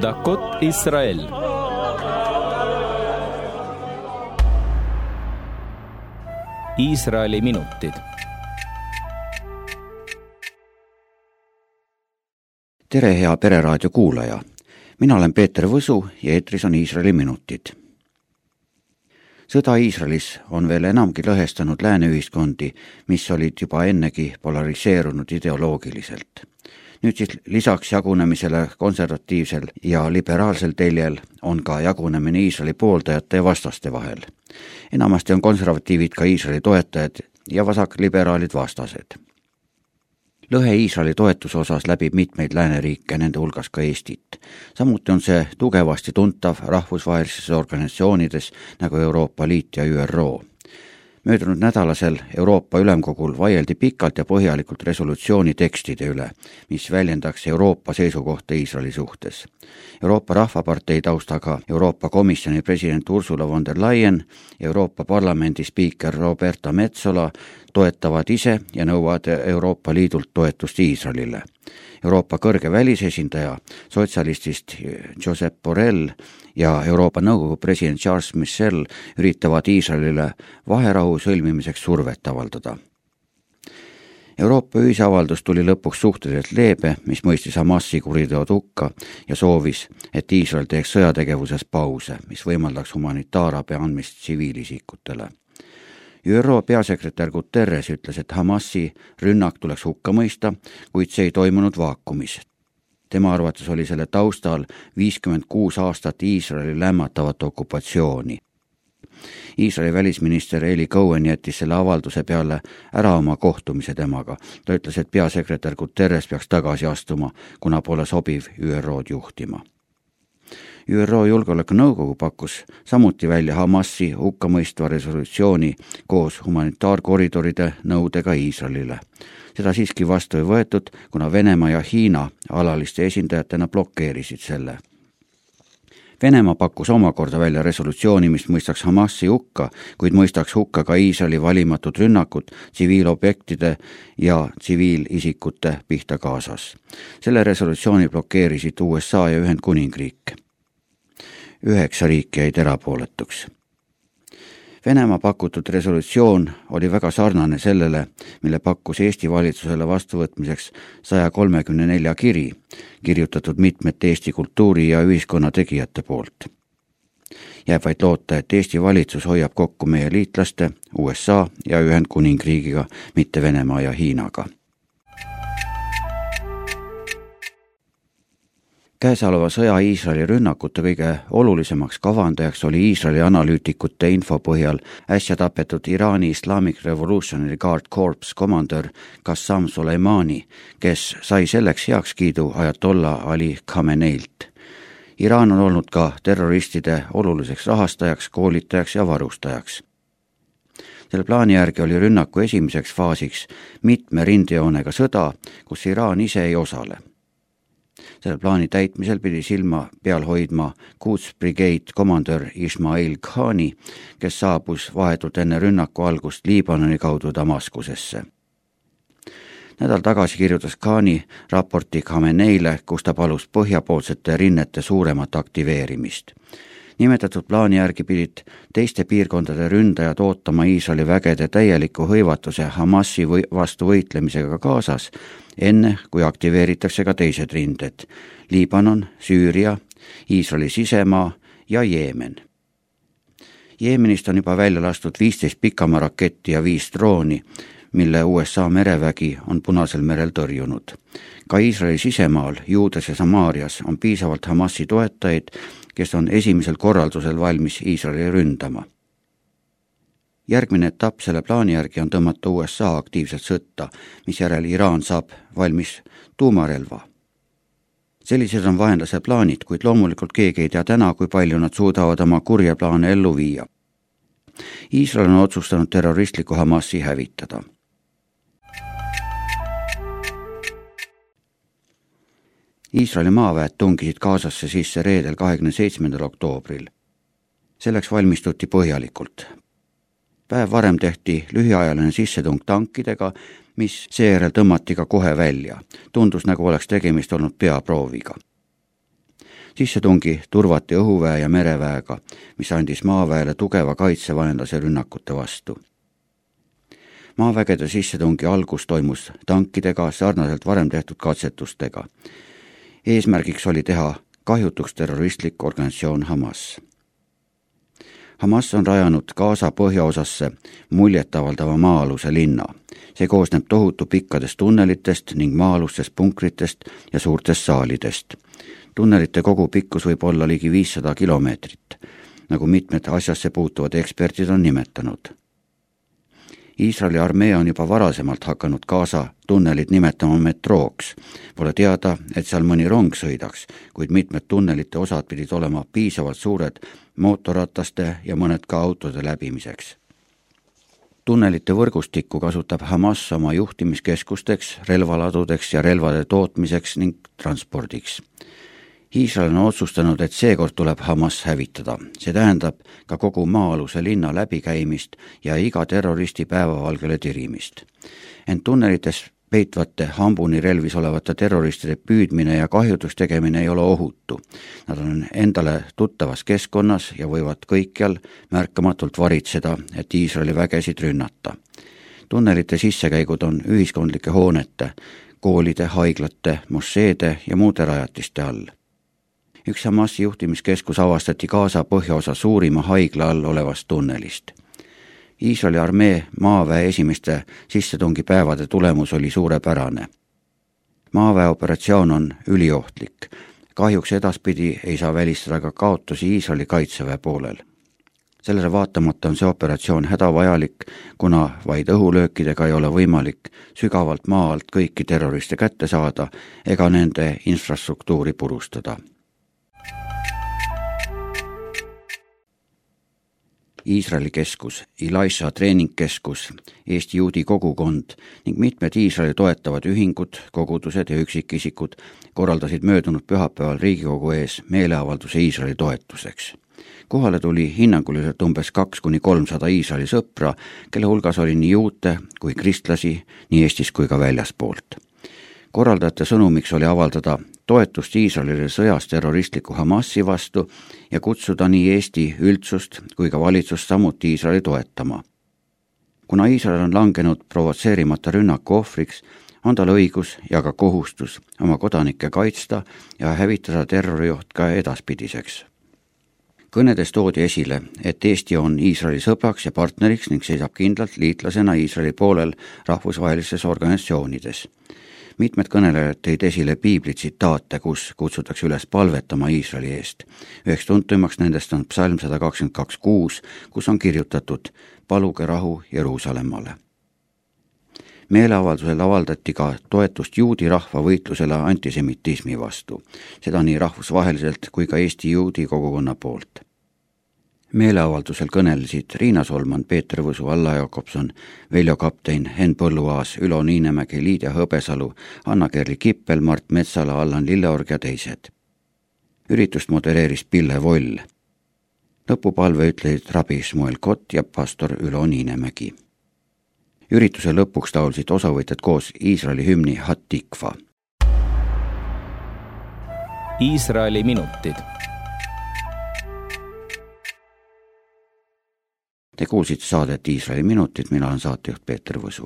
דקות ישראל Iisraeli minutid. tere, hea Pereraadio kuulaja. mina olen Peeter Võsu ja eetris on Iisraeli minutid. sõda Iisraelis on veel enamgi lõhestanud lääne ühiskondi, mis olid juba ennegi polariseerunud ideoloogiliselt nüüd siis lisaks jagunemisele konservatiivsel ja liberaalsel teljel on ka jagunemine Iisraeli pooldajate ja vastaste vahel. enamasti on konservatiivid ka Iisraeli toetajad ja vasakliberaalid vastased. lõhe Iisraeli toetuse osas läbib mitmeid lääneriike, nende hulgas ka Eestit. samuti on see tugevasti tuntav rahvusvahelistes organisatsioonides nagu Euroopa Liit ja ÜRO möödunud nädalasel Euroopa Ülemkogul vaieldi pikalt ja põhjalikult resolutsiooni tekstide üle, mis väljendaks Euroopa seisukohta Iisraeli suhtes. Euroopa Rahvapartei taustaga Euroopa Komisjoni president Ursula von der Leyen, Euroopa Parlamendi spiiker Roberta Metsola toetavad ise ja nõuavad Euroopa Liidult toetust Iisraelile Euroopa kõrge välisesindaja sotsialistist Josep Borrell ja Euroopa Nõukogu president Charles Michel üritavad Iisraelile vaherahu sõlmimiseks survet avaldada. Euroopa ühisavaldus tuli lõpuks suhteliselt leebe, mis mõistis Hamasi kuriteod hukka ja soovis, et Iisrael teeks sõjategevuses pause, mis võimaldaks humanitaarabi andmist tsiviilisikutele ÜRO peasekretär Guterres ütles, et Hamasi rünnak tuleks hukka mõista, kuid see ei toimunud vaakumis. tema arvates oli selle taustal viiskümmend kuus aastat Iisraeli lämmatavat okupatsiooni. Iisraeli välisminister Eli Cohen jättis selle avalduse peale ära oma kohtumise temaga. ta ütles, et peasekretär Guterres peaks tagasi astuma, kuna pole sobiv ÜRO-d juhtima ÜRO Julgeolekunõukogu pakkus samuti välja Hamasi hukkamõistva resolutsiooni koos humanitaarkoridoride nõudega Iisraelile. seda siiski vastu ei võetud, kuna Venemaa ja Hiina alaliste esindajatena blokeerisid selle Venemaa pakkus omakorda välja resolutsiooni, mis mõistaks Hamasi hukka, kuid mõistaks hukka ka Iisraeli valimatud rünnakud tsiviilobjektide ja tsiviilisikute pihta Gazas. selle resolutsiooni blokeerisid USA ja Ühendkuningriik üheksa riiki jäid erapooletuks. Venemaa pakutud resolutsioon oli väga sarnane sellele, mille pakkus Eesti valitsusele vastuvõtmiseks saja kolmekümne nelja kiri, kirjutatud mitmete Eesti kultuuri ja ühiskonna tegijate poolt. jääb vaid loota, et Eesti valitsus hoiab kokku meie liitlaste, USA ja Ühendkuningriigiga, mitte Venemaa ja Hiinaga käesoleva sõja Iisraeli rünnakute kõige olulisemaks kavandajaks oli Iisraeli analüütikute info põhjal äsja tapetud Iraani Islamic Revolutionary Guard Corps komandör Qassam Soleimani, kes sai selleks heakskiidu ajatolla Ali Khameneilt. Iraan on olnud ka terroristide oluliseks rahastajaks, koolitajaks ja varustajaks selle plaani järgi oli rünnaku esimeseks faasiks mitme rindejoonega sõda, kus Iraan ise ei osale selle plaani täitmisel pidi silma peal hoidma Quds Brigade komandör Ismail Khani, kes saabus vahetult enne rünnaku algust Liibanoni kaudu Damaskusesse. nädal tagasi kirjutas Khani raporti Khameneile, kus ta palus põhjapoolsete rinnete suuremat aktiveerimist nimetatud plaani järgi pidid teiste piirkondade ründajad ootama Iisraeli vägede täieliku hõivatuse Hamasi või vastu võitlemisega kaasas, enne kui aktiveeritakse ka teised rinded Liibanon, Süüria, Iisraeli sisemaa ja Jeemen. Jeemenist on juba välja lastud viisteist pikamaa-raketti ja viis drooni, mille USA merevägi on Punasel merel tõrjunud. ka Iisraeli sisemaal, Juudas ja Samaarias on piisavalt Hamasi toetajaid, kes on esimesel korraldusel valmis Iisraeli ründama. järgmine etapp selle plaani järgi on tõmmata USA aktiivselt sõtta, misjärel Iraan saab valmis tuumarelva. sellised on vaenlase plaanid, kuid loomulikult keegi ei tea täna, kui palju nad suudavad oma kurje plaane ellu viia. Iisrael on otsustanud terroristliku Hamasi hävitada Iisraeli maaväed tungisid Gazasse sisse reedel, kahekümne seitsmendal oktoobril. selleks valmistuti põhjalikult. päev varem tehti lühiajaline sissetung tankidega, mis seejärel tõmmati ka kohe välja. tundus, nagu oleks tegemist olnud peaprooviga. sissetungi turvati õhuväe ja mereväega, mis andis maaväele tugeva kaitse vaenlase rünnakute vastu. maavägede sissetungi algus toimus tankidega sarnaselt varem tehtud katsetustega. Eesmärgiks oli teha kahjutuks terroristlik organisatsioon Hamas Hamas on rajanud Gaza põhjaosasse muljetavaldava maa-aluse linna. see koosneb tohutu pikkadest tunnelitest ning maa-alustest punkritest ja suurtest saalidest. tunnelite kogupikkus võib olla ligi viissada kilomeetrit, nagu mitmed asjasse puutuvad eksperdid on nimetanud Iisraeli armee on juba varasemalt hakanud Gaza tunnelit nimetama metrooks. Pole teada, et seal mõni rong sõidaks, kuid mitmed tunnelite osad pidid olema piisavalt suured mootorrataste ja mõned ka autode läbimiseks. tunnelite võrgustikku kasutab Hamas oma juhtimiskeskusteks, relvaladudeks ja relvade tootmiseks ning transpordiks Iisrael on otsustanud, et seekord tuleb Hamas hävitada. see tähendab ka kogu maa-aluse linna läbikäimist ja iga terroristi päevavalgele tirimist. ent tunnelites peitvate hambuni relvis olevate terroristide püüdmine ja kahjutuks tegemine ei ole ohutu. Nad on endale tuttavas keskkonnas ja võivad kõikjal märkamatult varitseda, et Iisraeli vägesid rünnata. tunnelite sissekäigud on ühiskondlike hoonete, koolide, haiglate, mošeede ja muude rajatiste all üks Hamasi juhtimiskeskus avastati Gaza põhjaosa suurima haigla all olevast tunnelist. Iisraeli armee maaväe esimeste sissetungipäevade tulemus oli suurepärane. maaväe operatsioon on üliohtlik. kahjuks edaspidi ei saa välistada ka kaotusi Iisraeli kaitseväe poolel sellele vaatamata on see operatsioon hädavajalik, kuna vaid õhulöökidega ei ole võimalik sügavalt maa alt kõiki terroriste kätte saada ega nende infrastruktuuri purustada Iisraeli keskus, Elisha treeningkeskus, Eesti juudi kogukond ning mitmed Iisraeli toetavad ühingud, kogudused ja üksikisikud korraldasid möödunud pühapäeval Riigikogu ees meeleavalduse Iisraeli toetuseks. kohale tuli hinnanguliselt umbes kaks kuni kolmsada Iisraeli sõpra, kelle hulgas oli nii juute kui kristlasi nii Eestis kui ka väljaspoolt korraldajate sõnumiks oli avaldada toetust Iisraelile sõjas terroristliku Hamasi vastu ja kutsuda nii Eesti üldsust kui ka valitsust samuti Iisraeli toetama. kuna Iisrael on langenud provotseerimata rünnaku ohvriks, on tal õigus ja ka kohustus oma kodanikke kaitsta ja hävitada terrorioht ka edaspidiseks. kõnedes toodi esile, et Eesti on Iisraeli sõbraks ja partneriks ning seisab kindlalt liitlasena Iisraeli poolel rahvusvahelistes organisatsioonides mitmed kõnelejad tõid esile piibli tsitaate, kus kutsutakse üles palvetama Iisraeli eest. üheks tuntumaks nendest on psalm sada kakskümmend kaks kuus, kus on kirjutatud paluge rahu Jeruusalemmale. meeleavaldusel avaldati ka toetust juudi rahva võitlusele antisemitismi vastu, seda nii rahvusvaheliselt kui ka Eesti juudi kogukonna poolt meeleavaldusel kõnelesid Riina Solman, Peeter Võsu, Alla Jakobson, Veljo Kaptein, Henn Põlluaas, Ülo Niinemägi, Liidia Hõbesalu, Anna-Kerli Kippel, Mart Metsala, Allan Lilleorg ja teised. üritust modereeris Pille Voll. lõpupalve ütlesid rabi Šmuel Kott ja pastor Ülo Niinemägi. ürituse lõpuks laulsid osavõtjad koos Iisraeli hümni Hatikva. Iisraeli minutid Te kuulsite saadet Iisraeli minutid, mina olen saatejuht Peeter Võsu